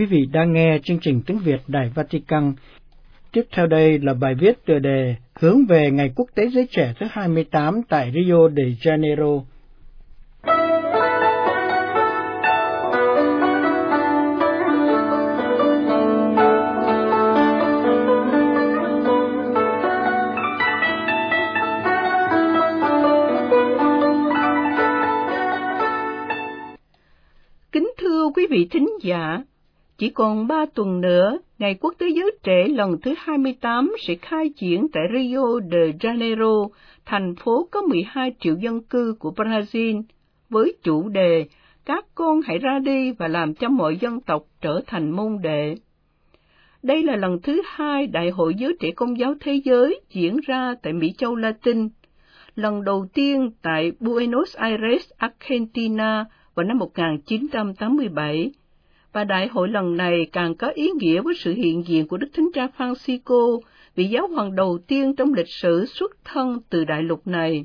Quý vị đang nghe chương trình tiếng Việt Đài Vatican. Tiếp theo đây là bài viết tựa đề Hướng về Ngày Quốc tế Giới Trẻ thứ 28 tại Rio de Janeiro. Kính thưa quý vị thính giả, chỉ còn ba tuần nữa, Ngày Quốc tế Giới Trẻ lần thứ 28 sẽ khai triển tại Rio de Janeiro, thành phố có 12 triệu dân cư của Brazil, với chủ đề Các con hãy ra đi và làm cho mọi dân tộc trở thành môn đệ. Đây là lần thứ hai Đại hội Giới Trẻ Công giáo Thế giới diễn ra tại Mỹ Châu Latin, lần đầu tiên tại Buenos Aires, Argentina vào năm 1987 và đại hội lần này càng có ý nghĩa với sự hiện diện của Đức Thánh Cha Francisco, vị giáo hoàng đầu tiên trong lịch sử xuất thân từ đại lục này.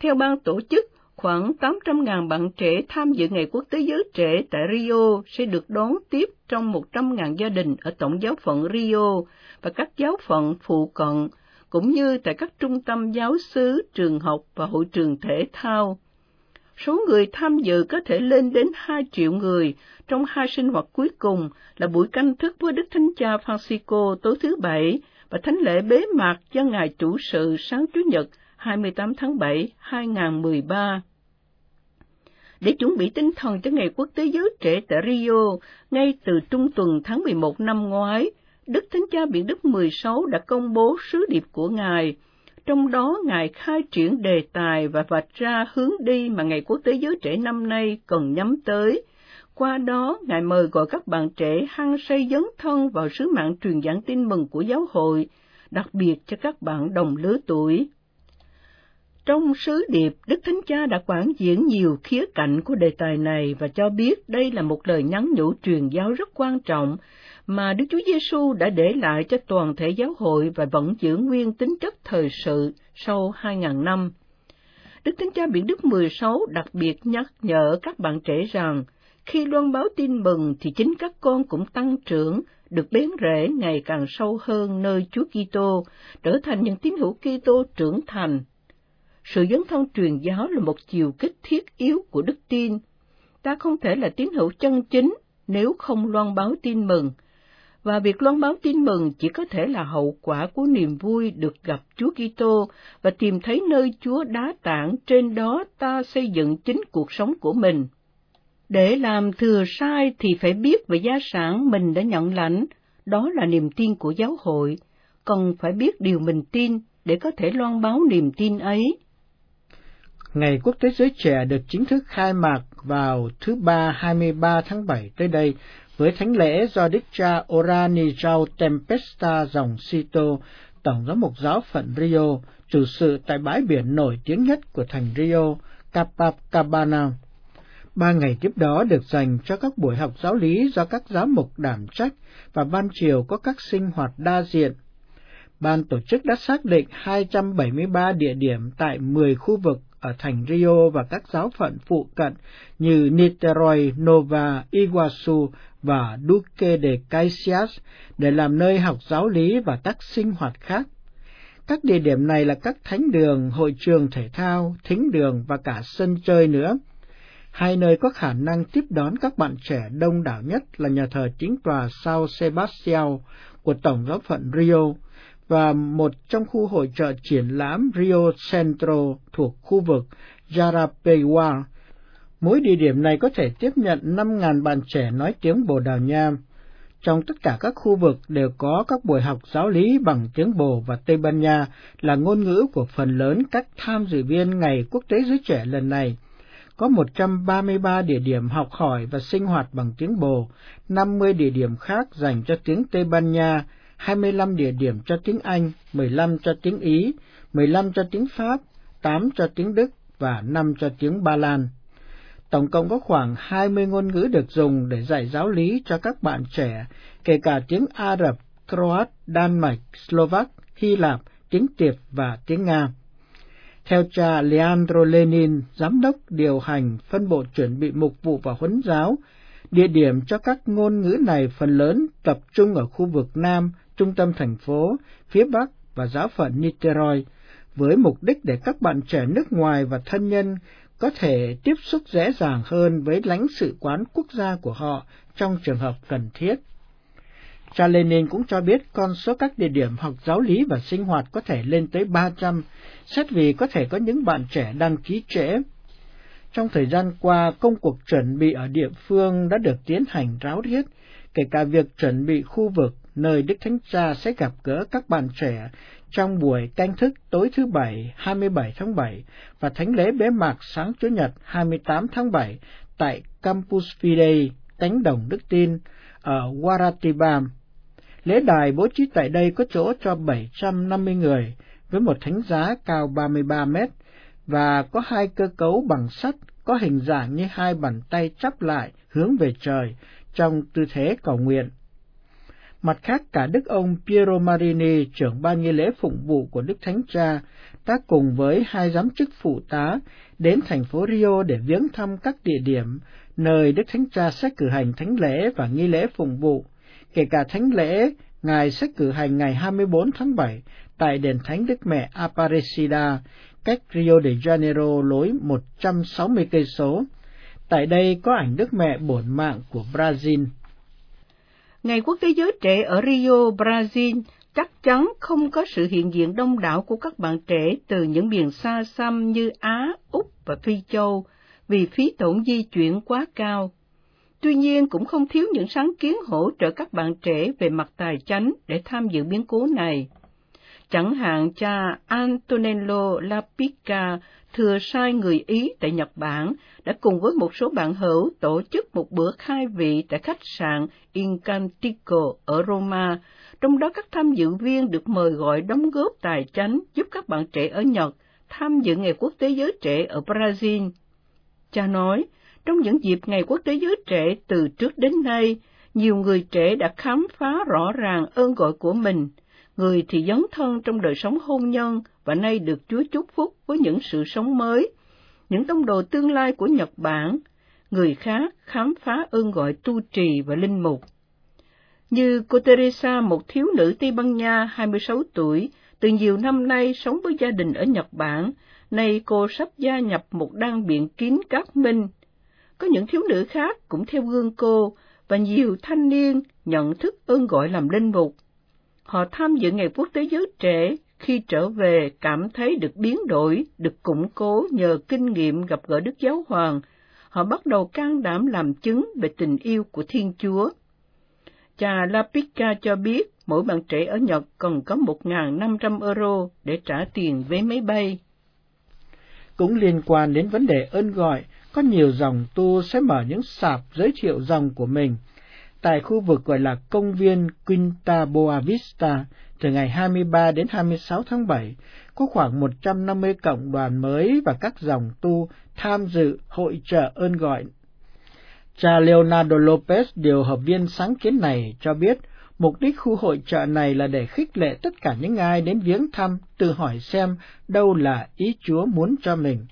Theo ban tổ chức, khoảng 800.000 bạn trẻ tham dự Ngày Quốc tế Giới Trẻ tại Rio sẽ được đón tiếp trong 100.000 gia đình ở Tổng giáo phận Rio và các giáo phận phụ cận, cũng như tại các trung tâm giáo xứ, trường học và hội trường thể thao. Số người tham dự có thể lên đến 2 triệu người trong hai sinh hoạt cuối cùng là buổi canh thức với Đức Thánh Cha Francisco tối thứ Bảy và thánh lễ bế mạc cho Ngài chủ sự sáng Chủ nhật 28 tháng 7, 2013. Để chuẩn bị tinh thần cho Ngày Quốc tế Giới Trẻ tại Rio, ngay từ trung tuần tháng 11 năm ngoái, Đức Thánh Cha Biển Đức 16 đã công bố sứ điệp của Ngài, trong đó Ngài khai triển đề tài và vạch ra hướng đi mà Ngày Quốc tế Giới Trẻ năm nay cần nhắm tới. Qua đó, Ngài mời gọi các bạn trẻ hăng say dấn thân vào sứ mạng truyền giảng tin mừng của giáo hội, đặc biệt cho các bạn đồng lứa tuổi. Trong sứ điệp, Đức Thánh Cha đã quảng diễn nhiều khía cạnh của đề tài này và cho biết đây là một lời nhắn nhủ truyền giáo rất quan trọng mà Đức Chúa Giêsu đã để lại cho toàn thể giáo hội và vẫn giữ nguyên tính chất thời sự sau 2.000 năm. Đức Thánh Cha Biển Đức 16 đặc biệt nhắc nhở các bạn trẻ rằng, khi loan báo tin mừng thì chính các con cũng tăng trưởng, được bén rễ ngày càng sâu hơn nơi Chúa Kitô, trở thành những tín hữu Kitô trưởng thành. Sự dấn thân truyền giáo là một chiều kích thiết yếu của đức tin. Ta không thể là tín hữu chân chính nếu không loan báo tin mừng, và việc loan báo tin mừng chỉ có thể là hậu quả của niềm vui được gặp Chúa Kitô và tìm thấy nơi Chúa đá tảng trên đó ta xây dựng chính cuộc sống của mình. Để làm thừa sai thì phải biết về gia sản mình đã nhận lãnh, đó là niềm tin của giáo hội, cần phải biết điều mình tin để có thể loan báo niềm tin ấy. Ngày Quốc tế Giới Trẻ được chính thức khai mạc vào thứ Ba 23 tháng 7 tới đây với thánh lễ do Đức cha Orani Rao Tempesta dòng Sito, Tổng giám mục giáo phận Rio, chủ sự tại bãi biển nổi tiếng nhất của thành Rio, Capacabana. Ba ngày tiếp đó được dành cho các buổi học giáo lý do các giám mục đảm trách và ban chiều có các sinh hoạt đa diện. Ban tổ chức đã xác định 273 địa điểm tại 10 khu vực ở thành Rio và các giáo phận phụ cận như Niterói, Nova, Iguazu và Duque de Caxias để làm nơi học giáo lý và các sinh hoạt khác. Các địa điểm này là các thánh đường, hội trường thể thao, thính đường và cả sân chơi nữa. Hai nơi có khả năng tiếp đón các bạn trẻ đông đảo nhất là nhà thờ chính tòa Sao Sebastião của Tổng giáo phận Rio và một trong khu hội trợ triển lãm Rio Centro thuộc khu vực Jarapewa. Mỗi địa điểm này có thể tiếp nhận 5.000 bạn trẻ nói tiếng Bồ Đào Nha. Trong tất cả các khu vực đều có các buổi học giáo lý bằng tiếng Bồ và Tây Ban Nha là ngôn ngữ của phần lớn các tham dự viên Ngày Quốc tế Giới Trẻ lần này. Có 133 địa điểm học hỏi và sinh hoạt bằng tiếng Bồ, 50 địa điểm khác dành cho tiếng Tây Ban Nha, 25 địa điểm cho tiếng Anh, 15 cho tiếng Ý, 15 cho tiếng Pháp, 8 cho tiếng Đức và 5 cho tiếng Ba Lan. Tổng cộng có khoảng 20 ngôn ngữ được dùng để dạy giáo lý cho các bạn trẻ, kể cả tiếng Ả Rập, Croat, Đan Mạch, Slovak, Hy Lạp, tiếng Tiệp và tiếng Nga. Theo cha Leandro Lenin, giám đốc điều hành phân bộ chuẩn bị mục vụ và huấn giáo, Địa điểm cho các ngôn ngữ này phần lớn tập trung ở khu vực Nam, trung tâm thành phố, phía Bắc và giáo phận Niterói, với mục đích để các bạn trẻ nước ngoài và thân nhân có thể tiếp xúc dễ dàng hơn với lãnh sự quán quốc gia của họ trong trường hợp cần thiết. Cha Lenin cũng cho biết con số các địa điểm học giáo lý và sinh hoạt có thể lên tới 300, xét vì có thể có những bạn trẻ đăng ký trễ. Trong thời gian qua, công cuộc chuẩn bị ở địa phương đã được tiến hành ráo riết, kể cả việc chuẩn bị khu vực nơi Đức Thánh Cha sẽ gặp gỡ các bạn trẻ trong buổi canh thức tối thứ Bảy 27 tháng 7 và thánh lễ bế mạc sáng Chủ nhật 28 tháng 7 tại Campus Fidei, cánh đồng Đức Tin, ở Waratibam. Lễ đài bố trí tại đây có chỗ cho 750 người, với một thánh giá cao 33 mét, và có hai cơ cấu bằng sắt có hình dạng như hai bàn tay chắp lại hướng về trời trong tư thế cầu nguyện. Mặt khác cả Đức ông Piero Marini, trưởng ban nghi lễ phụng vụ của Đức Thánh Cha, đã cùng với hai giám chức phụ tá đến thành phố Rio để viếng thăm các địa điểm nơi Đức Thánh Cha sẽ cử hành thánh lễ và nghi lễ phụng vụ, kể cả thánh lễ Ngài sẽ cử hành ngày 24 tháng 7 tại đền thánh Đức Mẹ Aparecida, cách Rio de Janeiro lối 160 cây số. Tại đây có ảnh Đức Mẹ bổn mạng của Brazil. Ngày Quốc tế Giới Trẻ ở Rio, Brazil chắc chắn không có sự hiện diện đông đảo của các bạn trẻ từ những miền xa xăm như Á, Úc và Phi Châu vì phí tổn di chuyển quá cao. Tuy nhiên cũng không thiếu những sáng kiến hỗ trợ các bạn trẻ về mặt tài chính để tham dự biến cố này. Chẳng hạn cha Antonello Lapica thừa sai người Ý tại Nhật Bản đã cùng với một số bạn hữu tổ chức một bữa khai vị tại khách sạn Incantico ở Roma, trong đó các tham dự viên được mời gọi đóng góp tài chánh giúp các bạn trẻ ở Nhật tham dự Ngày Quốc tế Giới Trẻ ở Brazil. Cha nói, trong những dịp Ngày Quốc tế Giới Trẻ từ trước đến nay, nhiều người trẻ đã khám phá rõ ràng ơn gọi của mình, người thì dấn thân trong đời sống hôn nhân và nay được Chúa chúc phúc với những sự sống mới, những tông đồ tương lai của Nhật Bản, người khác khám phá ơn gọi tu trì và linh mục. Như cô Teresa, một thiếu nữ Tây Ban Nha 26 tuổi, từ nhiều năm nay sống với gia đình ở Nhật Bản, nay cô sắp gia nhập một đan biện kín các minh. Có những thiếu nữ khác cũng theo gương cô, và nhiều thanh niên nhận thức ơn gọi làm linh mục. Họ tham dự Ngày Quốc tế Giới Trẻ khi trở về cảm thấy được biến đổi, được củng cố nhờ kinh nghiệm gặp gỡ Đức Giáo Hoàng, họ bắt đầu can đảm làm chứng về tình yêu của Thiên Chúa. Cha Lapica cho biết mỗi bạn trẻ ở Nhật cần có 1.500 euro để trả tiền vé máy bay. Cũng liên quan đến vấn đề ơn gọi, có nhiều dòng tu sẽ mở những sạp giới thiệu dòng của mình tại khu vực gọi là công viên Quinta Boa Vista từ ngày 23 đến 26 tháng 7, có khoảng 150 cộng đoàn mới và các dòng tu tham dự hội trợ ơn gọi. Cha Leonardo Lopez, điều hợp viên sáng kiến này, cho biết mục đích khu hội trợ này là để khích lệ tất cả những ai đến viếng thăm tự hỏi xem đâu là ý Chúa muốn cho mình.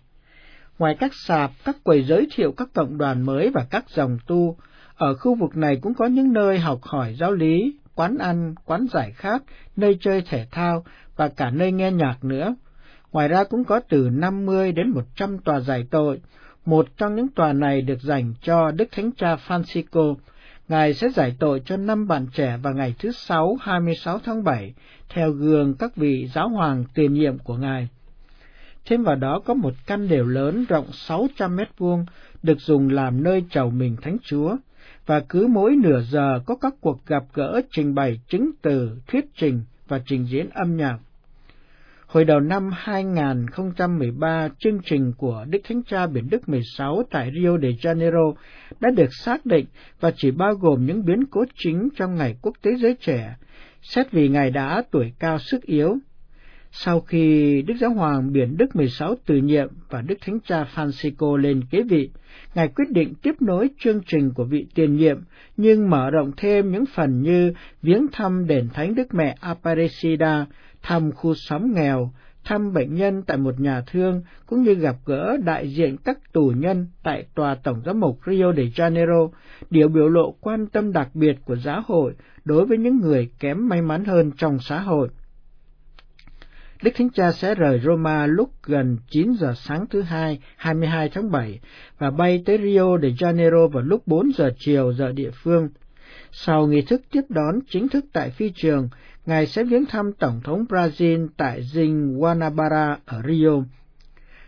Ngoài các sạp, các quầy giới thiệu các cộng đoàn mới và các dòng tu, ở khu vực này cũng có những nơi học hỏi giáo lý, quán ăn, quán giải khát, nơi chơi thể thao và cả nơi nghe nhạc nữa. Ngoài ra cũng có từ 50 đến 100 tòa giải tội. Một trong những tòa này được dành cho Đức Thánh Cha Francisco. Ngài sẽ giải tội cho năm bạn trẻ vào ngày thứ Sáu 26 tháng 7, theo gương các vị giáo hoàng tiền nhiệm của Ngài. Thêm vào đó có một căn đều lớn rộng 600 mét vuông được dùng làm nơi chầu mình Thánh Chúa và cứ mỗi nửa giờ có các cuộc gặp gỡ trình bày chứng từ, thuyết trình và trình diễn âm nhạc. Hồi đầu năm 2013, chương trình của Đức Thánh Cha Biển Đức 16 tại Rio de Janeiro đã được xác định và chỉ bao gồm những biến cố chính trong Ngày Quốc tế Giới Trẻ, xét vì Ngài đã tuổi cao sức yếu, sau khi Đức Giáo Hoàng Biển Đức 16 từ nhiệm và Đức Thánh Cha Francisco lên kế vị, Ngài quyết định tiếp nối chương trình của vị tiền nhiệm, nhưng mở rộng thêm những phần như viếng thăm đền Thánh Đức Mẹ Aparecida, thăm khu xóm nghèo, thăm bệnh nhân tại một nhà thương, cũng như gặp gỡ đại diện các tù nhân tại Tòa Tổng giám mục Rio de Janeiro, điều biểu lộ quan tâm đặc biệt của giáo hội đối với những người kém may mắn hơn trong xã hội. Đức Thánh Cha sẽ rời Roma lúc gần 9 giờ sáng thứ hai, 22 tháng 7 và bay tới Rio de Janeiro vào lúc 4 giờ chiều giờ địa phương. Sau nghi thức tiếp đón chính thức tại phi trường, Ngài sẽ viếng thăm Tổng thống Brazil tại dinh Guanabara ở Rio.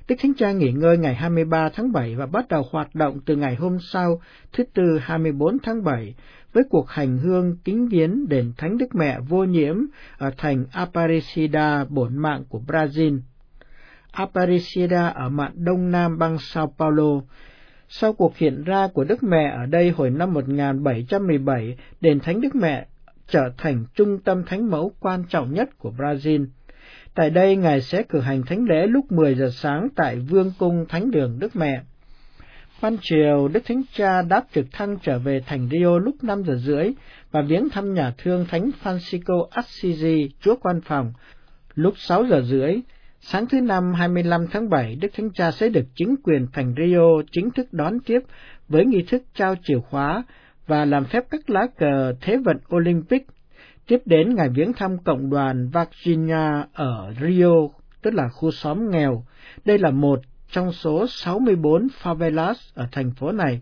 Đức Thánh Cha nghỉ ngơi ngày 23 tháng 7 và bắt đầu hoạt động từ ngày hôm sau, thứ Tư 24 tháng 7, với cuộc hành hương kính viếng đền Thánh Đức Mẹ vô nhiễm ở thành Aparecida, bổn mạng của Brazil. Aparecida ở mạn đông nam bang Sao Paulo. Sau cuộc hiện ra của Đức Mẹ ở đây hồi năm 1717, đền Thánh Đức Mẹ trở thành trung tâm thánh mẫu quan trọng nhất của Brazil. Tại đây, Ngài sẽ cử hành thánh lễ lúc 10 giờ sáng tại Vương cung Thánh đường Đức Mẹ. Ban chiều, Đức Thánh Cha đáp trực thăng trở về thành Rio lúc 5 giờ rưỡi và viếng thăm nhà thương Thánh Francisco Assisi, Chúa Quan Phòng. Lúc 6 giờ rưỡi, sáng thứ Năm 25 tháng 7, Đức Thánh Cha sẽ được chính quyền thành Rio chính thức đón tiếp với nghi thức trao chìa khóa và làm phép các lá cờ Thế vận Olympic. Tiếp đến Ngài viếng thăm cộng đoàn Virginia ở Rio, tức là khu xóm nghèo. Đây là một trong số 64 favelas ở thành phố này.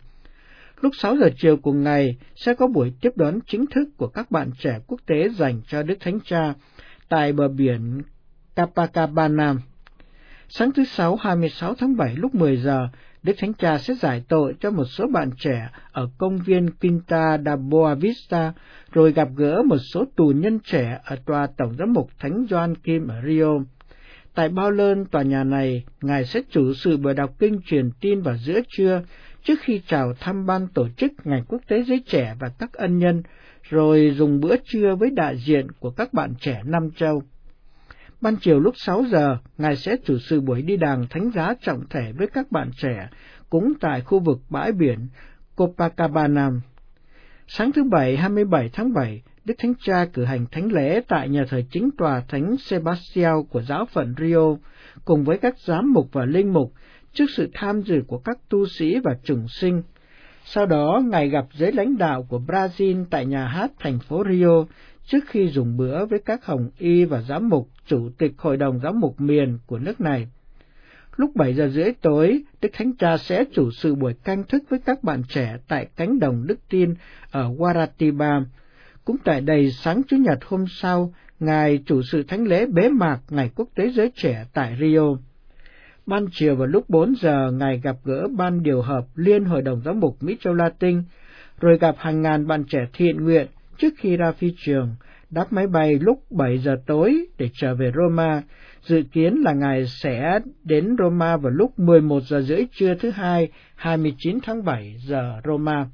Lúc 6 giờ chiều cùng ngày sẽ có buổi tiếp đón chính thức của các bạn trẻ quốc tế dành cho Đức Thánh Cha tại bờ biển Copacabana. Sáng thứ Sáu 26 tháng 7 lúc 10 giờ, Đức Thánh Cha sẽ giải tội cho một số bạn trẻ ở công viên Quinta da Boa Vista, rồi gặp gỡ một số tù nhân trẻ ở tòa Tổng giám mục Thánh Gioan Kim ở Rio. Tại bao lơn tòa nhà này, Ngài sẽ chủ sự buổi đọc kinh truyền tin vào giữa trưa, trước khi chào thăm ban tổ chức Ngày Quốc tế Giới Trẻ và các ân nhân, rồi dùng bữa trưa với đại diện của các bạn trẻ Nam Châu. Ban chiều lúc 6 giờ, Ngài sẽ chủ sự buổi đi đàng thánh giá trọng thể với các bạn trẻ, cũng tại khu vực bãi biển Copacabana. Sáng thứ Bảy 27 tháng 7, Đức Thánh Cha cử hành thánh lễ tại nhà thờ chính tòa Thánh Sebastião của giáo phận Rio, cùng với các giám mục và linh mục, trước sự tham dự của các tu sĩ và trùng sinh. Sau đó, Ngài gặp giới lãnh đạo của Brazil tại nhà hát thành phố Rio, trước khi dùng bữa với các hồng y và giám mục chủ tịch hội đồng giám mục miền của nước này. Lúc 7 giờ rưỡi tối, Đức Thánh Cha sẽ chủ sự buổi canh thức với các bạn trẻ tại cánh đồng Đức Tin ở Guaratiba. Cũng tại đây, sáng Chủ nhật hôm sau, Ngài chủ sự thánh lễ bế mạc Ngày Quốc tế Giới Trẻ tại Rio. Ban chiều vào lúc 4 giờ, Ngài gặp gỡ ban điều hợp Liên Hội đồng Giám mục Mỹ Châu Latin, rồi gặp hàng ngàn bạn trẻ thiện nguyện trước khi ra phi trường, đáp máy bay lúc 7 giờ tối để trở về Roma. Dự kiến là Ngài sẽ đến Roma vào lúc 11 giờ rưỡi trưa thứ hai, 29 tháng 7 giờ Roma.